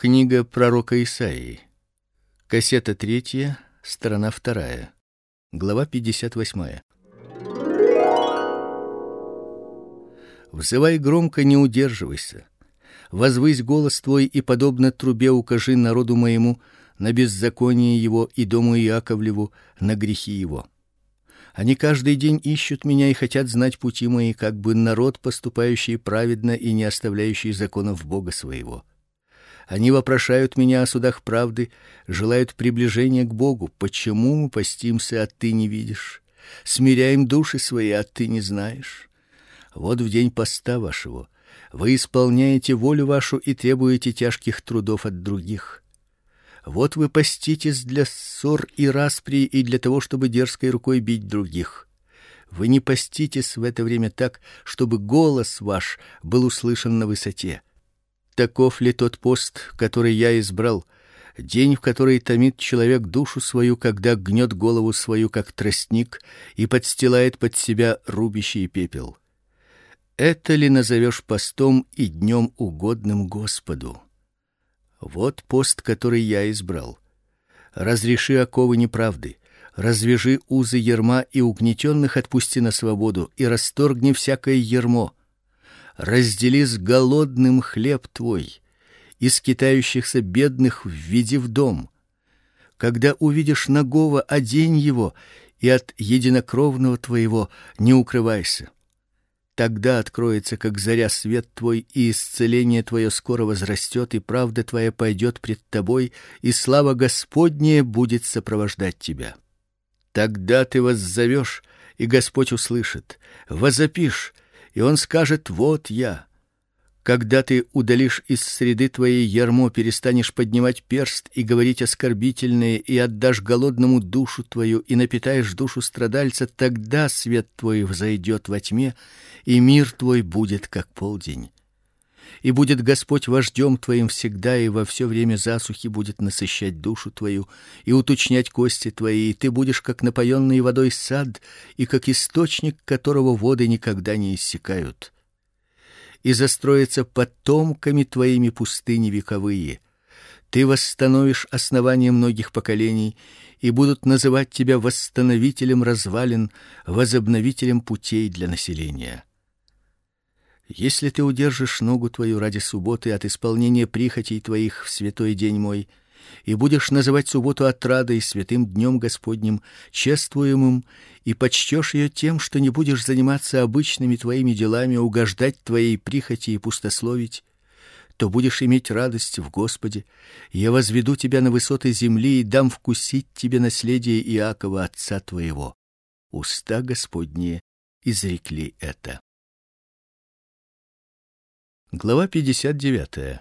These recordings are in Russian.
Книга пророка Исаии. Кассета третья, сторона вторая. Глава 58. Взывай громко, не удерживайся. Возвысь голос твой и подобно трубе укажи народу моему на беззаконие его и дому Иаковлеву на грехи его. Они каждый день ищут меня и хотят знать пути мои, как бы народ, поступающий праведно и не оставляющий законов Бога своего. Они вопрошают меня о судах правды, желают приближения к Богу. Почему мы постимся, а ты не видишь? Смиряем души свои, а ты не знаешь? Вот в день поста вашего вы исполняете волю вашу и требуете тяжких трудов от других. Вот вы поститесь для ссор и распри и для того, чтобы дерзкой рукой бить других. Вы не поститесь в это время так, чтобы голос ваш был услышан на высоте таков ли тот пост, который я избрал, день, в который томит человек душу свою, когда гнет голову свою как тростник и подстилает под себя рубящий пепел. Это ли назовешь постом и днем угодным Господу? Вот пост, который я избрал. Разреши оковы неправды, развяжи узы ярма и угнетенных отпусти на свободу и расторгни всякое ярмо раздели с голодным хлеб твой, и скитающихся бедных введи в дом. Когда увидишь нагого, одень его, и от единокровного твоего не укрывайся. Тогда откроется, как заря, свет твой, и исцеление твое скоро возрастет, и правда твоя пойдет пред тобой, и слава Господняя будет сопровождать тебя. Тогда ты воззовешь, и Господь услышит, возопишь, и он скажет: "Вот я". Когда ты удалишь из среды твоей ярмо, перестанешь поднимать перст и говорить оскорбительные, и отдашь голодному душу твою и напитаешь душу страдальца, тогда свет твой взойдет во тьме, и мир твой будет как полдень. И будет Господь вождем твоим всегда, и во все время засухи будет насыщать душу твою и уточнять кости твои, и ты будешь как напоенный водой сад, и как источник, которого воды никогда не иссякают. И застроятся потомками твоими пустыни вековые. Ты восстановишь основания многих поколений, и будут называть тебя восстановителем развалин, возобновителем путей для населения. Если ты удержишь ногу твою ради субботы от исполнения прихотей твоих в святой день мой, и будешь называть субботу отрадой святым днем Господним, чествуемым, и почтешь ее тем, что не будешь заниматься обычными твоими делами, угождать твоей прихоти и пустословить, то будешь иметь радость в Господе. Я возведу тебя на высоты земли и дам вкусить тебе наследие Иакова отца твоего. Уста Господние изрекли это. Глава 59.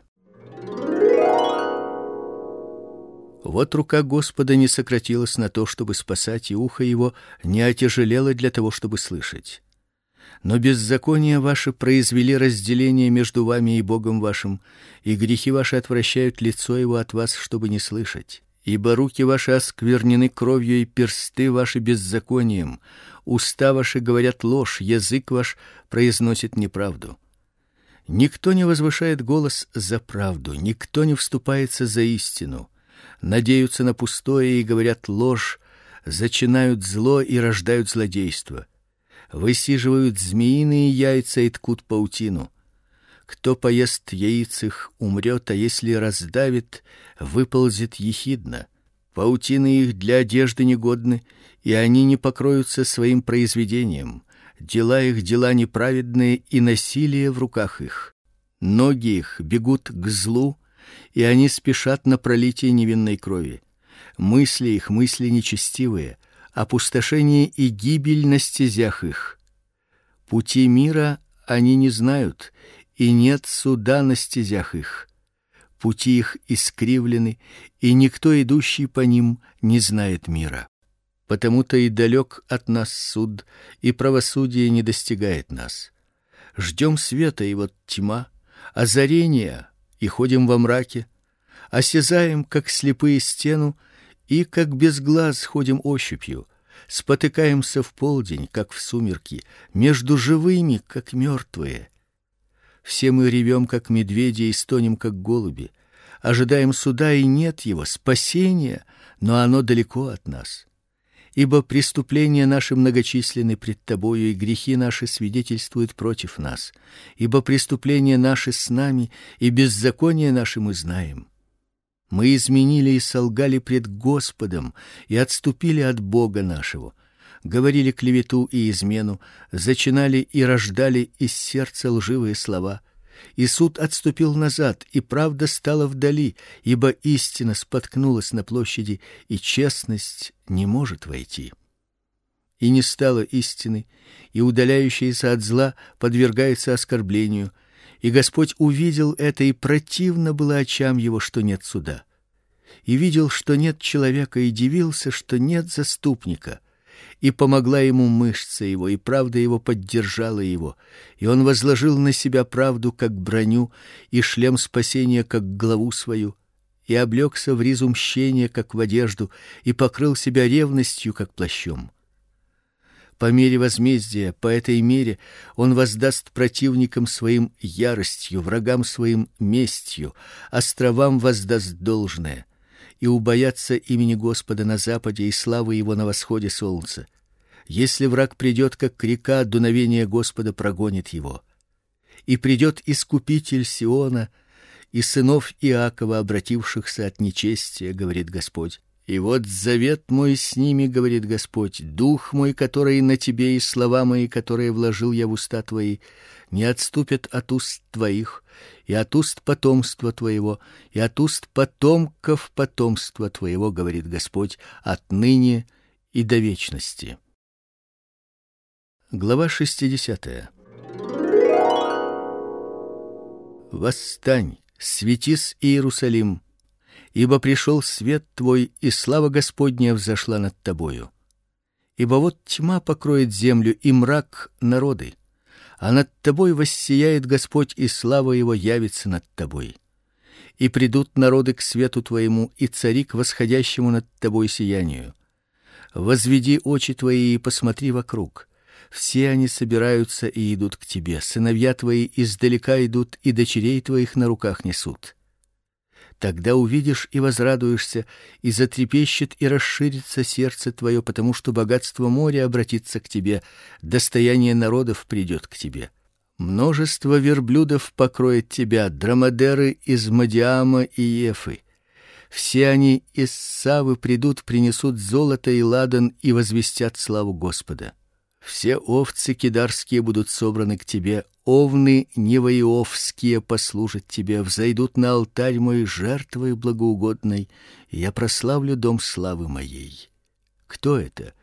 Вот рука Господа не сократилась на то, чтобы спасать, и ухо его не отяжелело для того, чтобы слышать. Но беззакония ваши произвели разделение между вами и Богом вашим, и грехи ваши отвращают лицо его от вас, чтобы не слышать. Ибо руки ваши осквернены кровью и персты ваши беззаконием, уста ваши говорят ложь, язык ваш произносит неправду. Никто не возвышает голос за правду, никто не вступается за истину. Надеются на пустое и говорят ложь, зачинают зло и рождают злодейство. Высиживают змеиные яйца и ткут паутину. Кто поест яиц их, умрет, а если раздавит, выползет ехидно. Паутины их для одежды негодны, и они не покроются своим произведением дела их дела неправедные и насилие в руках их. Ноги их бегут к злу, и они спешат на пролитие невинной крови. Мысли их мысли нечестивые, опустошение и гибель на стезях их. Пути мира они не знают, и нет суда на стезях их. Пути их искривлены, и никто идущий по ним не знает мира потому-то и далек от нас суд, и правосудие не достигает нас. Ждем света, и вот тьма, озарения, и ходим во мраке, осязаем, как слепые стену, и как без глаз ходим ощупью, спотыкаемся в полдень, как в сумерки, между живыми, как мертвые. Все мы ревем, как медведи, и стонем, как голуби. ожидаем суда и нет его, спасения, но оно далеко от нас. Ибо преступления наши многочисленны пред тобою, и грехи наши свидетельствуют против нас. Ибо преступления наши с нами, и беззаконие наши мы знаем. Мы изменили и солгали пред Господом, и отступили от Бога нашего говорили клевету и измену, зачинали и рождали из сердца лживые слова. И суд отступил назад, и правда стала вдали, ибо истина споткнулась на площади, и честность не может войти. И не стало истины, и удаляющийся от зла подвергается оскорблению, и Господь увидел это, и противно было очам его, что нет суда. И видел, что нет человека, и дивился, что нет заступника и помогла ему мышца его, и правда его поддержала его, и он возложил на себя правду как броню и шлем спасения как главу свою, и облегся в ризу мщения как в одежду, и покрыл себя ревностью как плащом. По мере возмездия, по этой мере он воздаст противникам своим яростью, врагам своим местью, островам воздаст должное и убоятся имени Господа на западе и славы его на восходе солнца. Если враг придет, как река, дуновение Господа прогонит его. И придет искупитель Сиона и сынов Иакова, обратившихся от нечестия, говорит Господь. И вот завет мой с ними, говорит Господь, дух мой, который на тебе и слова мои, которые вложил я в уста твои, не отступят от уст твоих, и от уст потомства твоего, и от уст потомков потомства твоего, говорит Господь, отныне и до вечности. Глава 60. Восстань, светись, Иерусалим, ибо пришел свет твой, и слава Господня взошла над тобою. Ибо вот тьма покроет землю и мрак народы, а над тобой воссияет Господь, и слава его явится над тобой. И придут народы к свету твоему, и цари к восходящему над тобой сиянию. Возведи очи твои и посмотри вокруг. Все они собираются и идут к тебе. Сыновья твои издалека идут, и дочерей твоих на руках несут. Тогда увидишь и возрадуешься, и затрепещет и расширится сердце твое, потому что богатство моря обратится к тебе, достояние народов придет к тебе. Множество верблюдов покроет тебя, драмадеры из Мадиама и Ефы. Все они из Савы придут, принесут золото и ладан и возвестят славу Господа. Все овцы кидарские будут собраны к тебе, овны невоиовские послужат тебе, взойдут на алтарь мой жертвой благоугодной, и я прославлю дом славы моей. Кто это?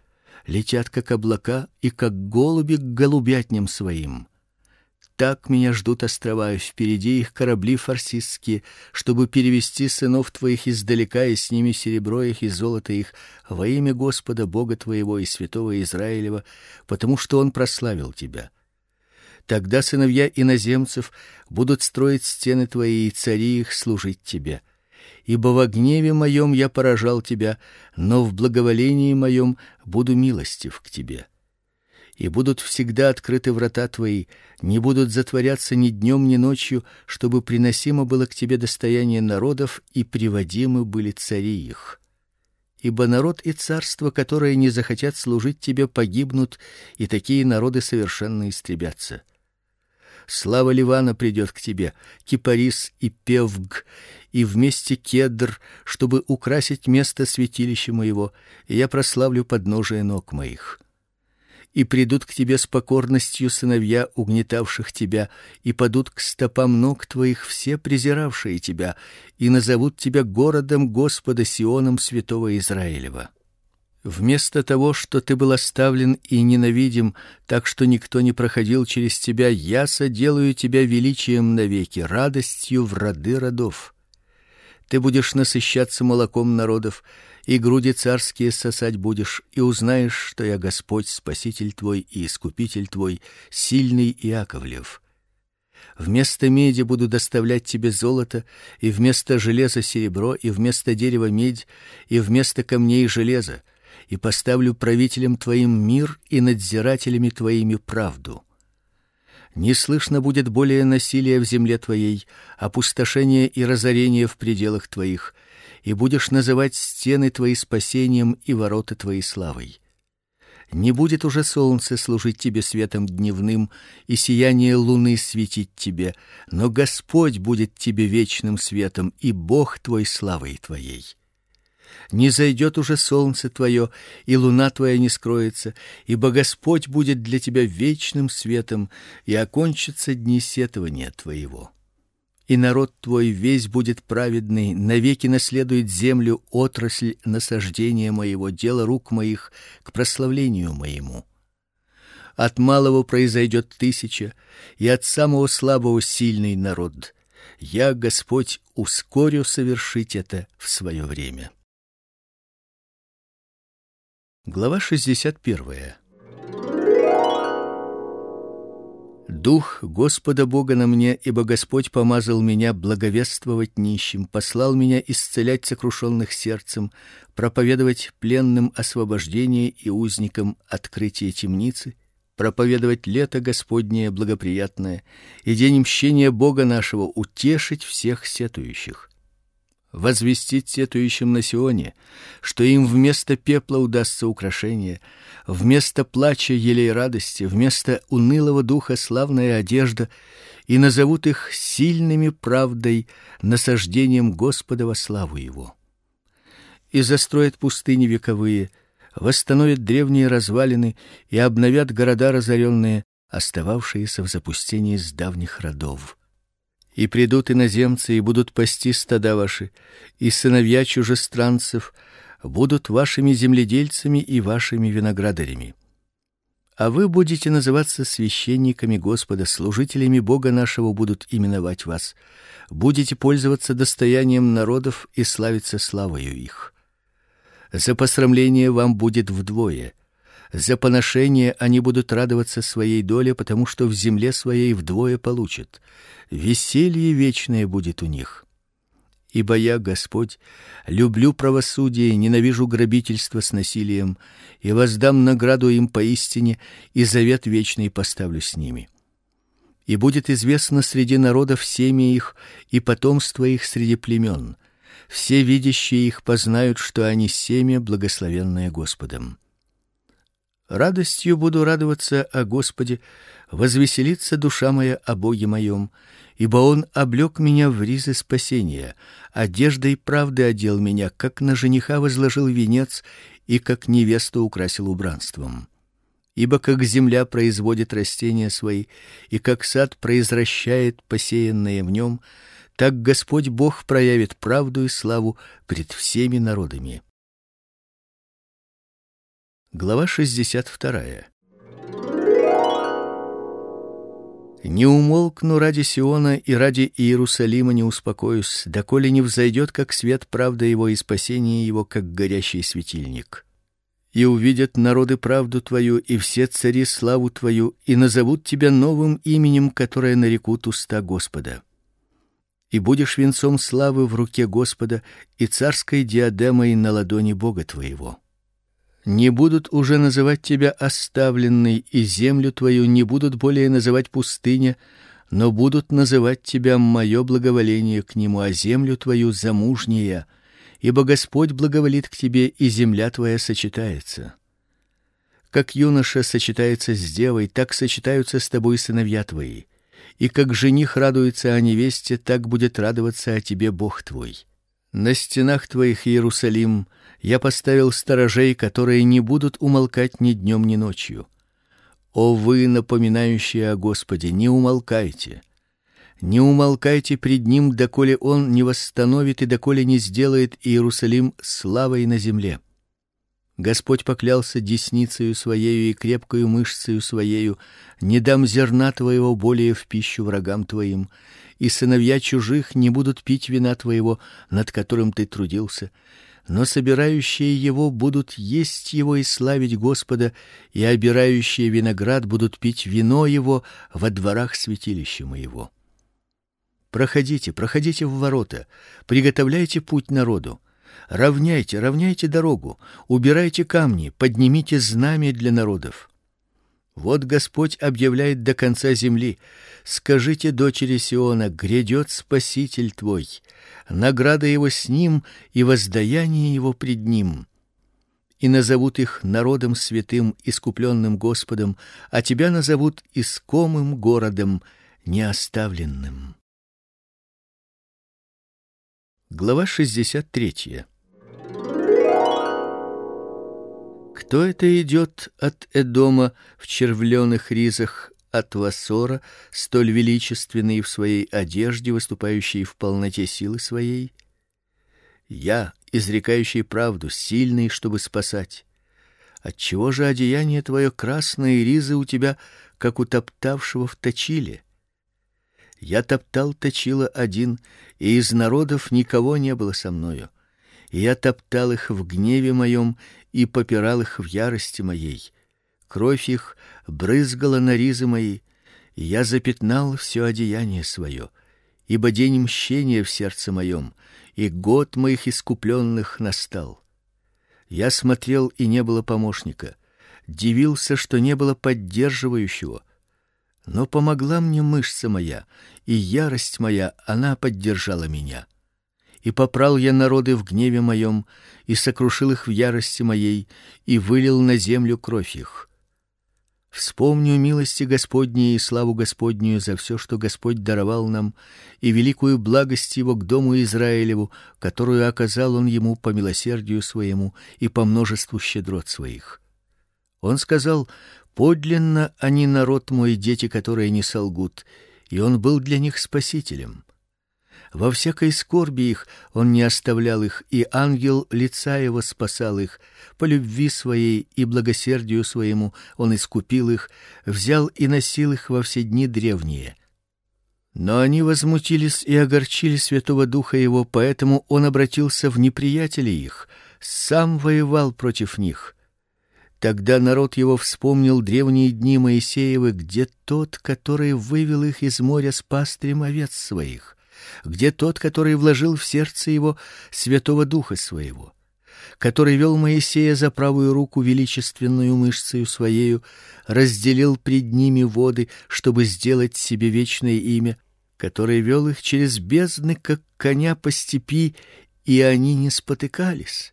Летят как облака и как голуби к голубятням своим. Так меня ждут острова, впереди их корабли фарсистские, чтобы перевести сынов твоих издалека и с ними серебро их и золото их во имя Господа Бога твоего и святого Израилева, потому что он прославил тебя. Тогда сыновья иноземцев будут строить стены твои и цари их служить тебе. Ибо в гневе моем я поражал тебя, но в благоволении моем буду милостив к тебе и будут всегда открыты врата твои, не будут затворяться ни днем, ни ночью, чтобы приносимо было к тебе достояние народов и приводимы были цари их. Ибо народ и царство, которые не захотят служить тебе, погибнут, и такие народы совершенно истребятся. Слава Ливана придет к тебе, кипарис и певг, и вместе кедр, чтобы украсить место святилища моего, и я прославлю подножие ног моих и придут к тебе с покорностью сыновья угнетавших тебя, и падут к стопам ног твоих все презиравшие тебя, и назовут тебя городом Господа Сионом святого Израилева. Вместо того, что ты был оставлен и ненавидим, так что никто не проходил через тебя, я соделаю тебя величием навеки, радостью в роды родов. Ты будешь насыщаться молоком народов, и груди царские сосать будешь, и узнаешь, что я Господь, Спаситель твой и искупитель твой, сильный Иаковлев. Вместо меди буду доставлять тебе золото, и вместо железа серебро, и вместо дерева медь, и вместо камней железо, и поставлю правителем твоим мир и надзирателями твоими правду. Не слышно будет более насилия в земле твоей, опустошения и разорения в пределах твоих, и будешь называть стены твои спасением и ворота твои славой. Не будет уже солнце служить тебе светом дневным и сияние луны светить тебе, но Господь будет тебе вечным светом и Бог твой славой твоей. Не зайдет уже солнце твое, и луна твоя не скроется, ибо Господь будет для тебя вечным светом, и окончатся дни сетования твоего и народ твой весь будет праведный, навеки наследует землю отрасль насаждения моего, дела рук моих к прославлению моему. От малого произойдет тысяча, и от самого слабого сильный народ. Я, Господь, ускорю совершить это в свое время. Глава шестьдесят первая. Дух Господа Бога на мне, ибо Господь помазал меня благовествовать нищим, послал меня исцелять сокрушенных сердцем, проповедовать пленным освобождение и узникам открытие темницы, проповедовать лето Господнее благоприятное и день мщения Бога нашего, утешить всех сетующих возвестить сетующим на Сионе, что им вместо пепла удастся украшение, вместо плача елей радости, вместо унылого духа славная одежда, и назовут их сильными правдой, насаждением Господа во славу его. И застроят пустыни вековые, восстановят древние развалины и обновят города разоренные, остававшиеся в запустении с давних родов и придут иноземцы и будут пасти стада ваши, и сыновья чужестранцев будут вашими земледельцами и вашими виноградарями. А вы будете называться священниками Господа, служителями Бога нашего будут именовать вас. Будете пользоваться достоянием народов и славиться славою их. За посрамление вам будет вдвое — за поношение они будут радоваться своей доле, потому что в земле своей вдвое получат. Веселье вечное будет у них. Ибо я, Господь, люблю правосудие, ненавижу грабительство с насилием, и воздам награду им поистине, и завет вечный поставлю с ними. И будет известно среди народов семя их и потомство их среди племен. Все видящие их познают, что они семя благословенное Господом. Радостью буду радоваться о Господе, возвеселится душа моя о Боге моем, ибо он облек меня в ризы спасения, одеждой правды одел меня, как на жениха возложил венец и как невесту украсил убранством. Ибо как земля производит растения свои, и как сад произращает посеянное в нем, так Господь Бог проявит правду и славу пред всеми народами. Глава 62. Не умолкну ради Сиона и ради Иерусалима не успокоюсь, доколе не взойдет как свет правда его и спасение его как горящий светильник. И увидят народы правду твою и все цари славу твою и назовут тебя новым именем, которое нарекут уста Господа. И будешь венцом славы в руке Господа и царской диадемой на ладони Бога твоего не будут уже называть тебя оставленной, и землю твою не будут более называть пустыня, но будут называть тебя мое благоволение к нему, а землю твою замужняя, ибо Господь благоволит к тебе, и земля твоя сочетается. Как юноша сочетается с девой, так сочетаются с тобой сыновья твои. И как жених радуется о невесте, так будет радоваться о тебе Бог твой. На стенах твоих, Иерусалим, я поставил сторожей, которые не будут умолкать ни днем, ни ночью. О вы, напоминающие о Господе, не умолкайте. Не умолкайте пред ним, доколе он не восстановит и доколе не сделает Иерусалим славой на земле. Господь поклялся десницею своею и крепкою мышцею своею: не дам зерна твоего более в пищу врагам твоим, и сыновья чужих не будут пить вина твоего, над которым ты трудился но собирающие его будут есть его и славить Господа, и обирающие виноград будут пить вино его во дворах святилища моего. Проходите, проходите в ворота, приготовляйте путь народу. Равняйте, равняйте дорогу, убирайте камни, поднимите знамя для народов. Вот Господь объявляет до конца земли: скажите дочери Сиона: грядет Спаситель твой, награда его с ним и воздаяние его пред ним. И назовут их народом святым, искупленным Господом, а тебя назовут искомым городом, неоставленным. Глава 63. Кто это идет от Эдома в червленых ризах от Васора, столь величественный в своей одежде, выступающий в полноте силы своей? Я, изрекающий правду, сильный, чтобы спасать. Отчего же одеяние твое красное и ризы у тебя, как у топтавшего в точиле? Я топтал точило один, и из народов никого не было со мною. Я топтал их в гневе моем и попирал их в ярости моей. Кровь их брызгала на ризы мои, и я запятнал все одеяние свое, ибо день мщения в сердце моем, и год моих искупленных настал. Я смотрел, и не было помощника, дивился, что не было поддерживающего. Но помогла мне мышца моя, и ярость моя, она поддержала меня и попрал я народы в гневе моем, и сокрушил их в ярости моей, и вылил на землю кровь их. Вспомню милости Господней и славу Господнюю за все, что Господь даровал нам, и великую благость его к дому Израилеву, которую оказал он ему по милосердию своему и по множеству щедрот своих. Он сказал: "Подлинно они народ мой, дети, которые не солгут", и он был для них спасителем. Во всякой скорби их он не оставлял их, и ангел лица его спасал их. По любви своей и благосердию своему он искупил их, взял и носил их во все дни древние. Но они возмутились и огорчили Святого Духа его, поэтому он обратился в неприятелей их, сам воевал против них. Тогда народ его вспомнил древние дни Моисеевы, где тот, который вывел их из моря с пастрем овец своих где тот, который вложил в сердце его святого духа своего, который вел Моисея за правую руку величественную мышцей своею, разделил пред ними воды, чтобы сделать себе вечное имя, который вел их через бездны, как коня по степи, и они не спотыкались.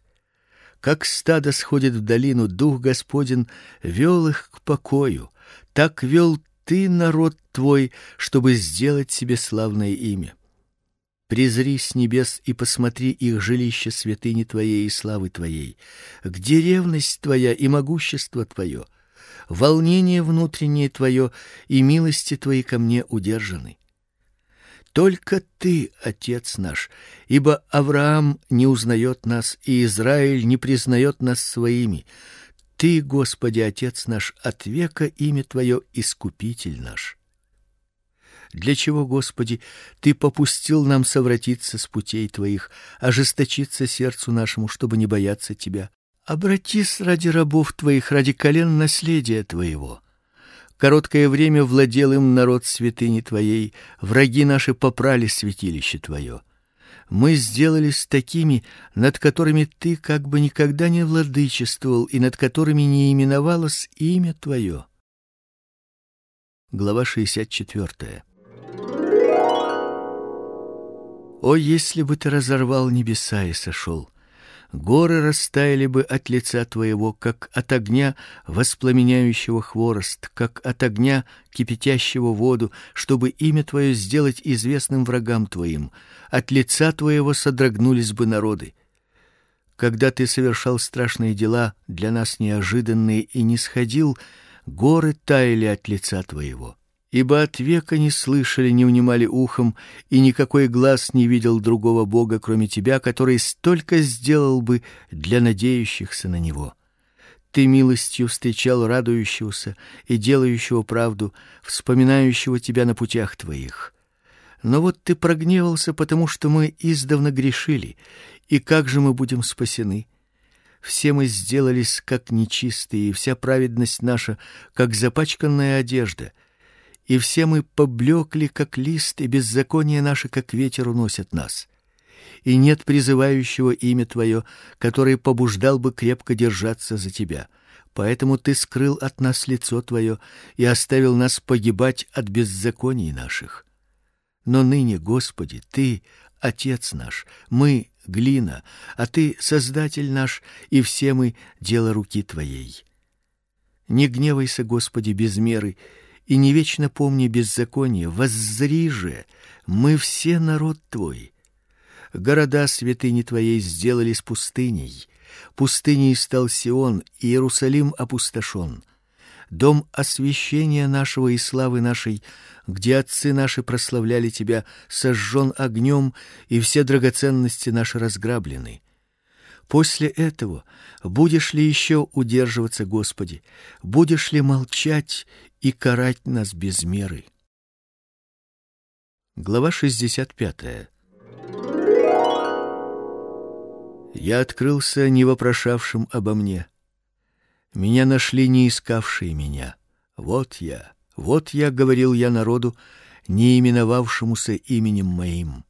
Как стадо сходит в долину, дух Господень вел их к покою, так вел ты народ твой, чтобы сделать себе славное имя. Призри с небес и посмотри их жилище святыни твоей и славы твоей. Где ревность твоя и могущество твое? Волнение внутреннее твое и милости твои ко мне удержаны. Только ты, отец наш, ибо Авраам не узнает нас и Израиль не признает нас своими. Ты, Господи, отец наш, от века имя твое искупитель наш. Для чего, Господи, ты попустил нам совратиться с путей твоих, ожесточиться сердцу нашему, чтобы не бояться тебя? Обратись ради рабов твоих, ради колен наследия твоего. Короткое время владел им народ святыни твоей, враги наши попрали святилище твое. Мы сделались такими, над которыми ты как бы никогда не владычествовал и над которыми не именовалось имя твое. Глава 64. О, если бы ты разорвал небеса и сошел! Горы растаяли бы от лица твоего, как от огня воспламеняющего хворост, как от огня кипятящего воду, чтобы имя твое сделать известным врагам твоим. От лица твоего содрогнулись бы народы. Когда ты совершал страшные дела, для нас неожиданные и не сходил, горы таяли от лица твоего ибо от века не слышали, не внимали ухом, и никакой глаз не видел другого бога, кроме тебя, который столько сделал бы для надеющихся на него. Ты милостью встречал радующегося и делающего правду, вспоминающего тебя на путях твоих. Но вот ты прогневался, потому что мы издавна грешили, и как же мы будем спасены? Все мы сделались как нечистые, и вся праведность наша как запачканная одежда — и все мы поблекли, как лист, и беззаконие наше, как ветер, уносят нас. И нет призывающего имя Твое, который побуждал бы крепко держаться за Тебя. Поэтому ты скрыл от нас лицо твое и оставил нас погибать от беззаконий наших. Но ныне, Господи, ты отец наш, мы глина, а ты создатель наш, и все мы дело руки твоей. Не гневайся, Господи, без меры, и не вечно помни беззаконие, воззри же, мы все народ твой. Города святыни твоей сделались пустыней, Пустыней стал Сион, и Иерусалим опустошен. Дом освящения нашего и славы нашей, где отцы наши прославляли тебя, сожжен огнем, и все драгоценности наши разграблены. После этого будешь ли еще удерживаться, Господи? Будешь ли молчать и карать нас без меры? Глава 65. Я открылся не вопрошавшим обо мне. Меня нашли не искавшие меня. Вот я, вот я, говорил я народу, не именовавшемуся именем моим.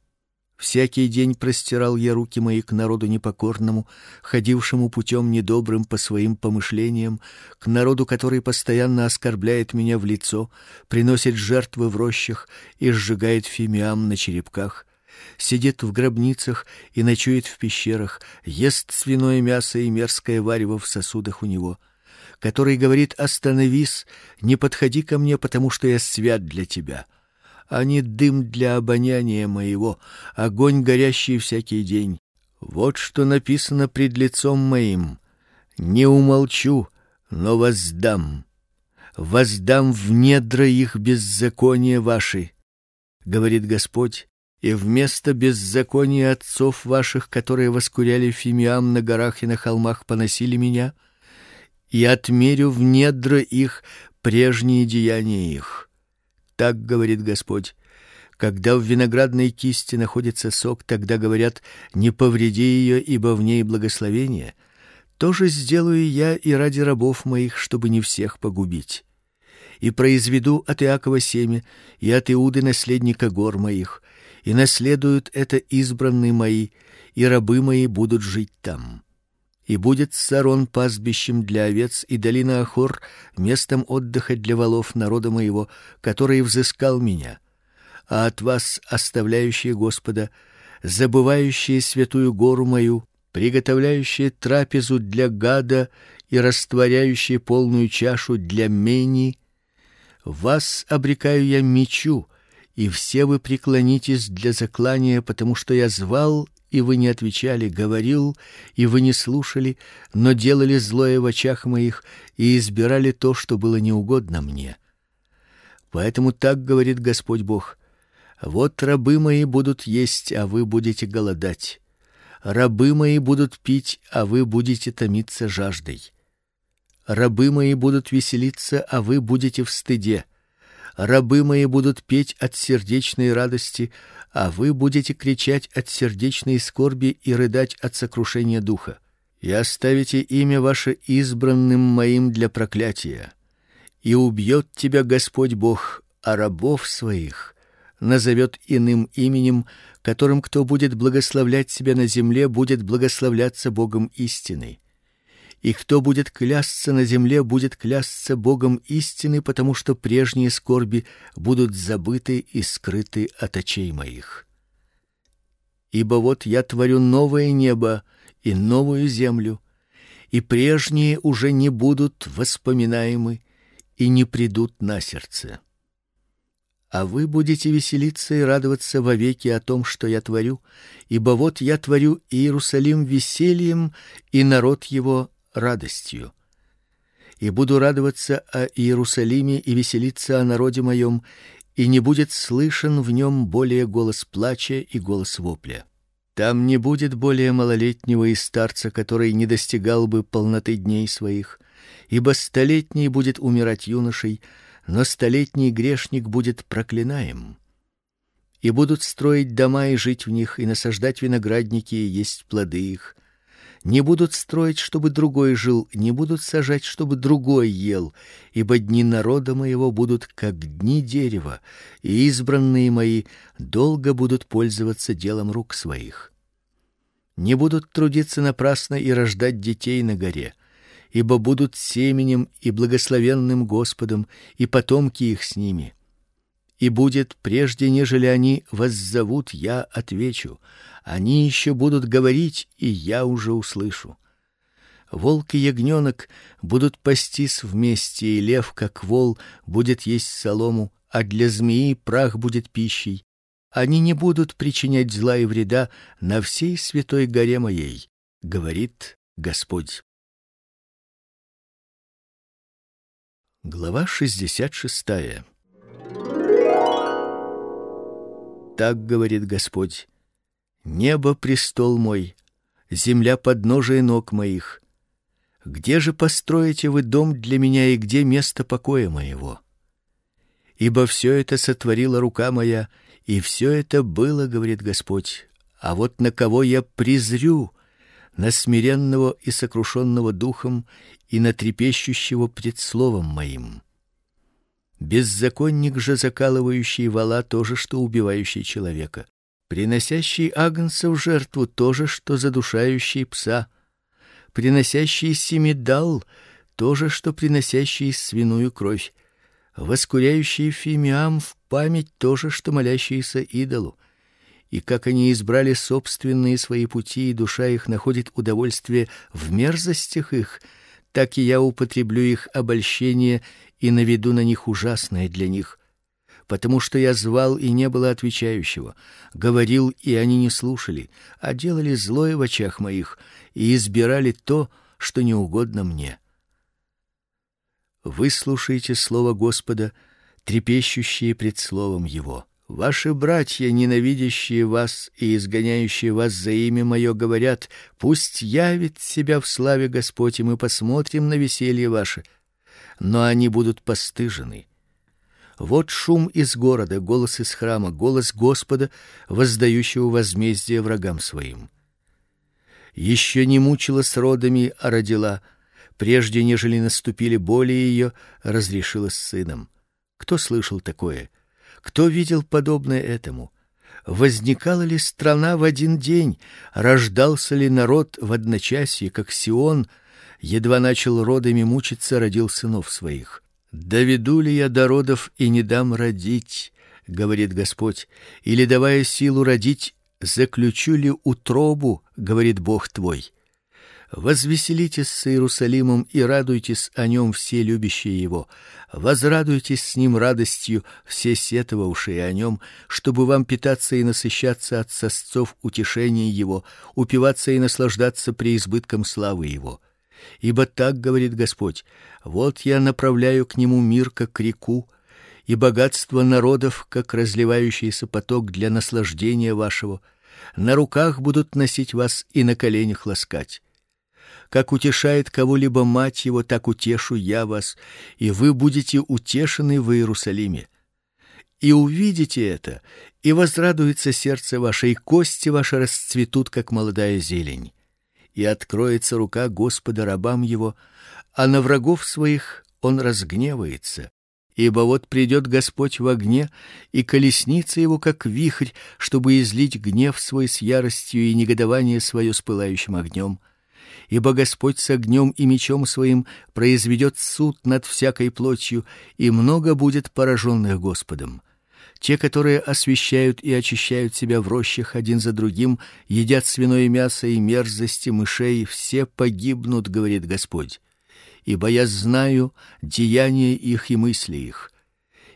Всякий день простирал я руки мои к народу непокорному, ходившему путем недобрым по своим помышлениям, к народу, который постоянно оскорбляет меня в лицо, приносит жертвы в рощах и сжигает фимиам на черепках сидит в гробницах и ночует в пещерах, ест свиное мясо и мерзкое варево в сосудах у него, который говорит: "Остановись, не подходи ко мне, потому что я свят для тебя" а не дым для обоняния моего, огонь горящий всякий день. Вот что написано пред лицом моим: не умолчу, но воздам. Воздам в недра их беззакония ваши, говорит Господь, и вместо беззакония отцов ваших, которые воскуряли фимиам на горах и на холмах, поносили меня, и отмерю в недра их прежние деяния их. Так говорит Господь. Когда в виноградной кисти находится сок, тогда говорят: не повреди ее, ибо в ней благословение. То же сделаю я и ради рабов моих, чтобы не всех погубить. И произведу от Иакова семя, и от Иуды наследника гор моих, и наследуют это избранные мои, и рабы мои будут жить там. И будет Сарон пастбищем для овец, и долина Ахор местом отдыха для волов народа моего, который взыскал меня. А от вас, оставляющие Господа, забывающие святую гору мою, приготовляющие трапезу для гада и растворяющие полную чашу для мени, вас обрекаю я мечу, и все вы преклонитесь для заклания, потому что я звал, и вы не отвечали, говорил, и вы не слушали, но делали злое в очах моих и избирали то, что было неугодно мне. Поэтому так говорит Господь Бог: вот рабы мои будут есть, а вы будете голодать. Рабы мои будут пить, а вы будете томиться жаждой. Рабы мои будут веселиться, а вы будете в стыде рабы мои будут петь от сердечной радости, а вы будете кричать от сердечной скорби и рыдать от сокрушения духа. И оставите имя ваше избранным моим для проклятия. И убьет тебя Господь Бог, а рабов своих назовет иным именем, которым кто будет благословлять себя на земле, будет благословляться Богом истины и кто будет клясться на земле, будет клясться Богом истины, потому что прежние скорби будут забыты и скрыты от очей моих. Ибо вот я творю новое небо и новую землю, и прежние уже не будут воспоминаемы и не придут на сердце. А вы будете веселиться и радоваться вовеки о том, что я творю, ибо вот я творю Иерусалим весельем, и народ его радостью. И буду радоваться о Иерусалиме и веселиться о народе моем, и не будет слышен в нем более голос плача и голос вопля. Там не будет более малолетнего и старца, который не достигал бы полноты дней своих, ибо столетний будет умирать юношей, но столетний грешник будет проклинаем. И будут строить дома и жить в них, и насаждать виноградники и есть плоды их не будут строить, чтобы другой жил, не будут сажать, чтобы другой ел, ибо дни народа моего будут как дни дерева, и избранные мои долго будут пользоваться делом рук своих. Не будут трудиться напрасно и рождать детей на горе, ибо будут семенем и благословенным Господом, и потомки их с ними. И будет прежде, нежели они воззовут, я отвечу. Они еще будут говорить, и я уже услышу. Волк и ягненок будут пастись вместе, и лев, как вол, будет есть солому, а для змеи прах будет пищей. Они не будут причинять зла и вреда на всей святой горе моей, говорит Господь. Глава 66. Так говорит Господь: Небо престол мой, земля подножие ног моих. Где же построите вы дом для меня и где место покоя моего? Ибо все это сотворила рука моя, и все это было, говорит Господь. А вот на кого я презрю, на смиренного и сокрушенного духом и на трепещущего пред словом моим. Беззаконник же закалывающий вола то же, что убивающий человека, приносящий агнца в жертву то же, что задушающий пса, приносящий семидал то же, что приносящий свиную кровь, воскуряющий фимиам в память то же, что молящийся идолу. И как они избрали собственные свои пути, и душа их находит удовольствие в мерзостях их, так и я употреблю их обольщение и наведу на них ужасное для них, потому что я звал и не было отвечающего, говорил и они не слушали, а делали злое в очах моих и избирали то, что не угодно мне. Выслушайте слово Господа, трепещущие пред словом его. Ваши братья, ненавидящие вас и изгоняющие вас за имя мое, говорят: пусть явит себя в славе Господь, и мы посмотрим на веселье ваше. Но они будут постыжены. Вот шум из города, голос из храма, голос Господа, воздающего возмездие врагам своим. Еще не мучила с родами, а родила, прежде нежели наступили боли ее, разрешила с сыном. Кто слышал такое? Кто видел подобное этому? Возникала ли страна в один день, рождался ли народ в одночасье, как Сион, едва начал родами мучиться, родил сынов своих. Доведу ли я до родов и не дам родить, говорит Господь, или давая силу родить, заключу ли утробу, говорит Бог твой. Возвеселитесь с Иерусалимом и радуйтесь о нем все любящие его. Возрадуйтесь с ним радостью все сетовавшие о нем, чтобы вам питаться и насыщаться от сосцов утешения его, упиваться и наслаждаться преизбытком славы его. Ибо так говорит Господь: вот я направляю к нему мир как реку, и богатство народов как разливающийся поток для наслаждения вашего. На руках будут носить вас и на коленях ласкать. Как утешает кого-либо мать его, так утешу я вас, и вы будете утешены в Иерусалиме. И увидите это, и возрадуется сердце ваше, и кости ваши расцветут, как молодая зелень. И откроется рука Господа рабам его, а на врагов своих он разгневается. Ибо вот придет Господь в огне, и колесница его как вихрь, чтобы излить гнев свой с яростью и негодование свое с пылающим огнем ибо Господь с огнем и мечом своим произведет суд над всякой плотью, и много будет пораженных Господом. Те, которые освящают и очищают себя в рощах один за другим, едят свиное мясо и мерзости мышей, все погибнут, говорит Господь. Ибо я знаю деяния их и мысли их.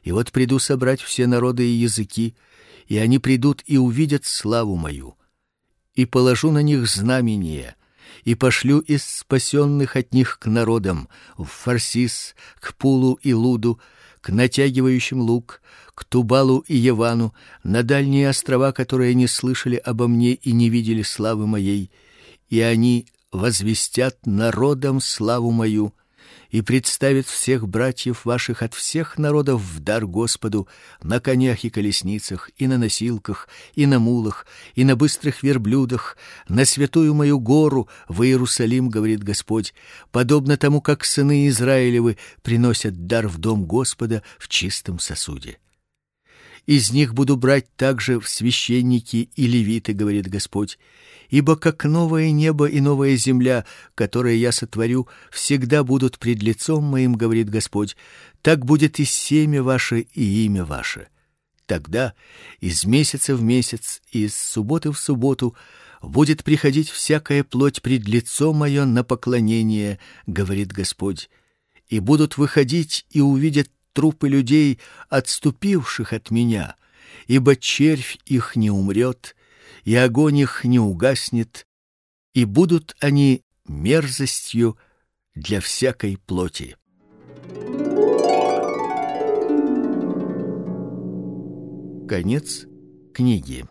И вот приду собрать все народы и языки, и они придут и увидят славу мою. И положу на них знамение, и пошлю из спасенных от них к народам, в Фарсис, к Пулу и Луду, к натягивающим лук, к Тубалу и Явану, на дальние острова, которые не слышали обо мне и не видели славы моей, и они возвестят народам славу мою, и представит всех братьев ваших от всех народов в дар Господу на конях и колесницах, и на носилках, и на мулах, и на быстрых верблюдах, на святую мою гору в Иерусалим, говорит Господь, подобно тому, как сыны Израилевы приносят дар в дом Господа в чистом сосуде. Из них буду брать также в священники и левиты, говорит Господь. Ибо как новое небо и новая земля, которые я сотворю, всегда будут пред лицом моим, говорит Господь, так будет и семя ваше и имя ваше. Тогда из месяца в месяц и из субботы в субботу будет приходить всякая плоть пред лицо мое на поклонение, говорит Господь, и будут выходить и увидят трупы людей, отступивших от меня, ибо червь их не умрет, и огонь их не угаснет, и будут они мерзостью для всякой плоти. Конец книги.